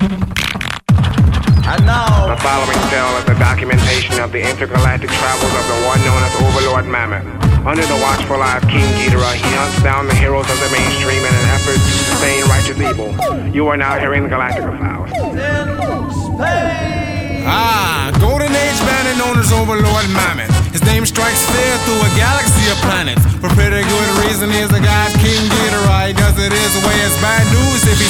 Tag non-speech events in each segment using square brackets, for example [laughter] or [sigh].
And now, The following tale is a documentation of the intergalactic travels of the one known as Overlord Mammoth. Under the watchful eye of King Geedorah, he hunts down the heroes of the mainstream in an effort to sustain righteous evil. You are now hearing the Galactica Files. in space. Ah, Golden Age bandit known as Overlord Mammoth. His name strikes fear through a galaxy of planets. For pretty good reason, he's the guy's King Geedorah. He does it his way, it's bad news if he's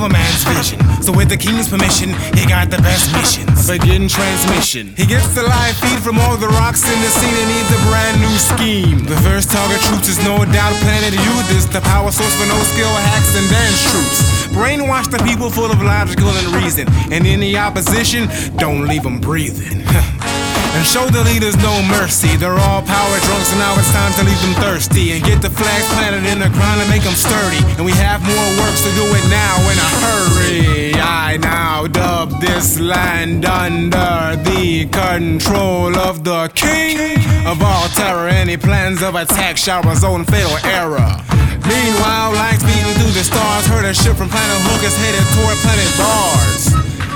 the man's vision. So with the king's permission, he got the best missions. Begin transmission. He gets the live feed from all the rocks in the scene and needs a brand new scheme. The first target troops is no doubt Planet This the power source for no skill hacks and dance troops. Brainwash the people full of logical and reason. And any opposition, don't leave them breathing. [laughs] And show the leaders no mercy. They're all power drunk, so now it's time to leave them thirsty. And get the flags planted in the ground and make them sturdy. And we have more works to do it now in a hurry. I now dub this land under the control of the king of all terror. Any plans of attack shower zone fatal error. Meanwhile, lights beating through the stars. Heard a ship from planet Hook is headed toward planet Mars.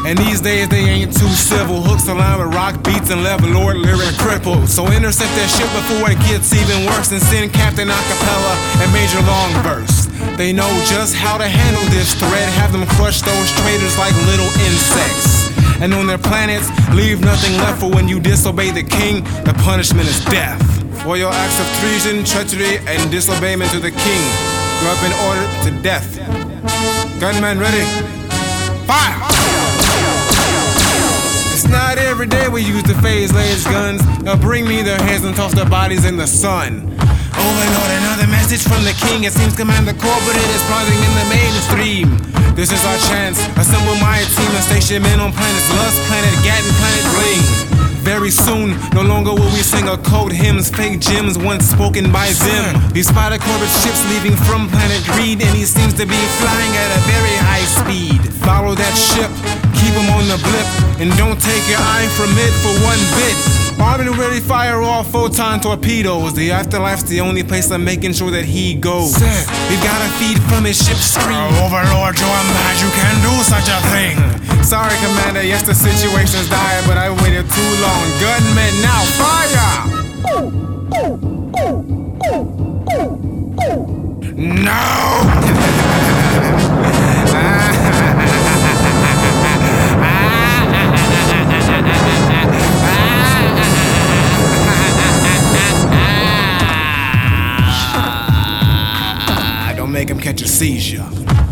And these days they ain't too civil. Hooks aligned with rock beats and level Lord lyric crippled. So intercept that shit before it gets even worse and send Captain Acapella and Major Long Longverse. They know just how to handle this threat. Have them crush those traitors like little insects. And on their planets, leave nothing left for when you disobey the king. The punishment is death. For your acts of treason, treachery, and disobeyment to the king, you have been ordered to death. Gunman ready. Fire! Every day we use the phase latest guns. Now bring me their heads and toss their bodies in the sun. Oh, Overlord, another message from the king. It seems Commander Corbett is plotting in the mainstream. This is our chance. Assemble my team and station men on planets Lust, Planet Gat, Planet Bling. Very soon, no longer will we sing a code hymns, fake gems once spoken by them. We spotted Corbett's ships leaving from planet Greed, and he seems to be flying at a very high speed. Follow that ship, keep him on the blip, and don't take your eye from it for one bit. Arm and ready, fire off photon torpedoes. The afterlife's the only place I'm making sure that he goes. We've got a feed from his ship's screen. Overlord, you're mad you can do such a thing. Sorry, Commander, yes, the situation's dire, but I waited too long. Gunmen, now fire! Make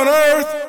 on Earth,